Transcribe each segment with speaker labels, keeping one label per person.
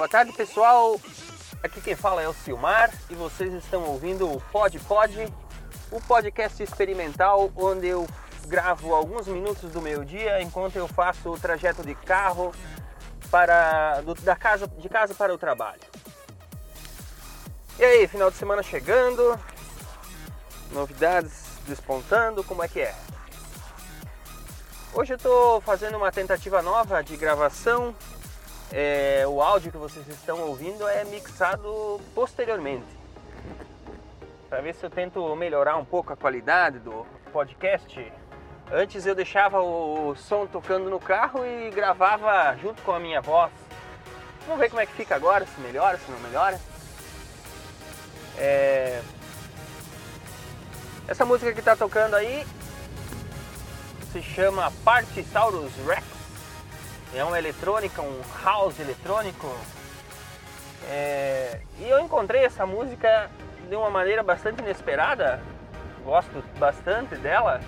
Speaker 1: Boa tarde, pessoal. Aqui quem fala é o Silmar e vocês estão ouvindo o Pod Pod, o podcast experimental onde eu gravo alguns minutos do meu dia enquanto eu faço o trajeto de carro para do, da casa de casa para o trabalho. E aí, final de semana chegando, novidades despontando, como é que é? Hoje eu estou fazendo uma tentativa nova de gravação. É, o áudio que vocês estão ouvindo é mixado posteriormente. Para ver se eu tento melhorar um pouco a qualidade do podcast. Antes eu deixava o som tocando no carro e gravava junto com a minha voz. Vamos ver como é que fica agora, se melhora, se não melhora. É... Essa música que está tocando aí se chama Partisaurus Rex. É uma eletrônica, um house eletrônico. É... E eu encontrei essa música de uma maneira bastante inesperada. Gosto bastante dela.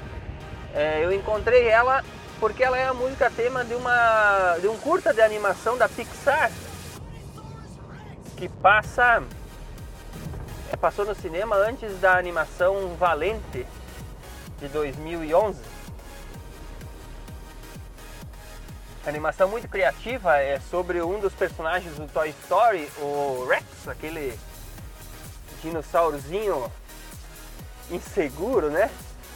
Speaker 1: É, eu encontrei ela porque ela é a música tema de, uma, de um curta de animação da Pixar que passa é, passou no cinema antes da animação Valente de 2011. Animação muito criativa é sobre um dos personagens do Toy Story, o Rex, aquele dinossaurozinho inseguro, né?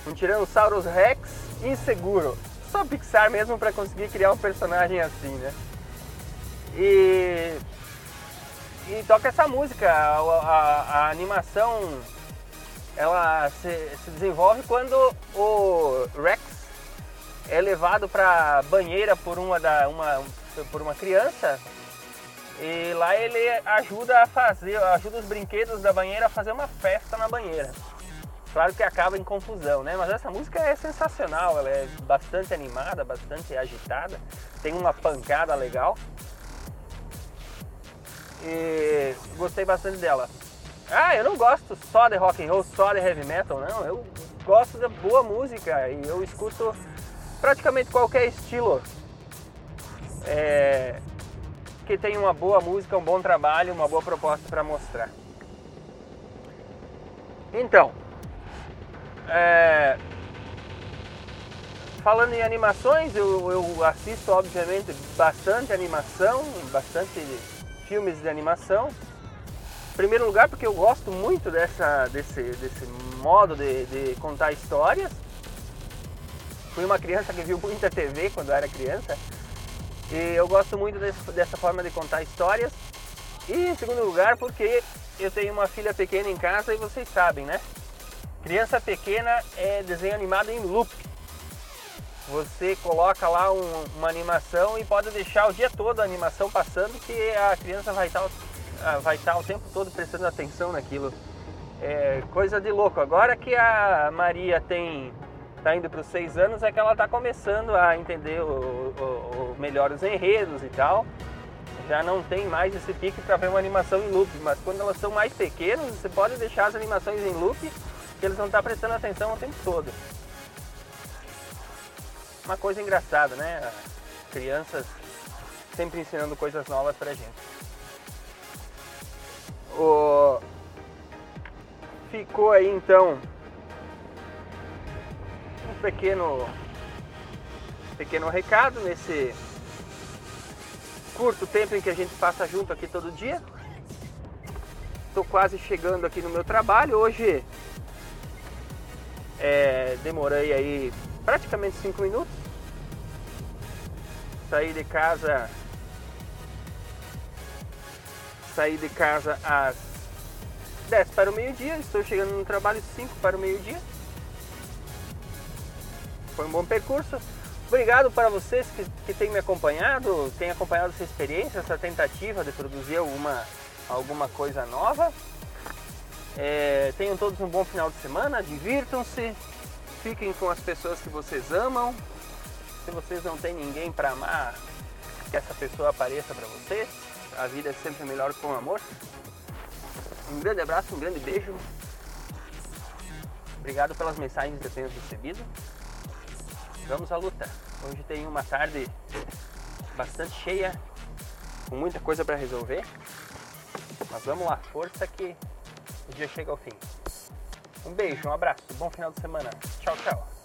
Speaker 1: Um Tiranossauros Rex inseguro. Só Pixar mesmo para conseguir criar um personagem assim, né? E, e toca essa música, a, a, a animação ela se, se desenvolve quando o Rex é levado para banheira por uma, da, uma, por uma criança e lá ele ajuda a fazer, ajuda os brinquedos da banheira a fazer uma festa na banheira. Claro que acaba em confusão, né? Mas essa música é sensacional, ela é bastante animada, bastante agitada, tem uma pancada legal. E gostei bastante dela. Ah, eu não gosto só de rock and roll, só de heavy metal, não. Eu gosto de boa música e eu escuto praticamente qualquer estilo é, que tem uma boa música, um bom trabalho, uma boa proposta para mostrar. Então, é, falando em animações, eu, eu, assisto obviamente bastante animação, bastante filmes de animação. Em primeiro lugar porque eu gosto muito dessa, desse, desse modo de, de contar histórias. Fui uma criança que viu muita TV quando era criança e eu gosto muito desse, dessa forma de contar histórias. E em segundo lugar porque eu tenho uma filha pequena em casa e vocês sabem, né? Criança pequena é desenho animado em loop. Você coloca lá um, uma animação e pode deixar o dia todo a animação passando que a criança vai estar, ah, vai estar o tempo todo prestando atenção naquilo. É coisa de louco. Agora que a Maria tem está indo para os seis anos é que ela está começando a entender o, o, o, melhor os enredos e tal. Já não tem mais esse pique para ver uma animação em loop, mas quando elas são mais pequenas, você pode deixar as animações em loop que eles vão estar prestando atenção o tempo todo. Uma coisa engraçada, né? Crianças sempre ensinando coisas novas pra gente. O... Ficou aí então pequeno pequeno recado nesse curto tempo em que a gente passa junto aqui todo dia. Estou quase chegando aqui no meu trabalho. Hoje é, demorei aí praticamente 5 minutos. Saí de casa. Saí de casa às 10 para o meio-dia. Estou chegando no trabalho 5 para o meio-dia. Foi um bom percurso. Obrigado para vocês que, que têm me acompanhado, têm acompanhado essa experiência, essa tentativa de produzir alguma, alguma coisa nova. É, tenham todos um bom final de semana, divirtam-se, fiquem com as pessoas que vocês amam. Se vocês não têm ninguém para amar, que essa pessoa apareça para vocês. A vida é sempre melhor com amor. Um grande abraço, um grande beijo. Obrigado pelas mensagens que eu tenho recebido. Vamos à luta. Hoje tem uma tarde bastante cheia com muita coisa para resolver. Mas vamos lá, força que o dia chega ao fim. Um beijo, um abraço, bom final de semana. Tchau, tchau.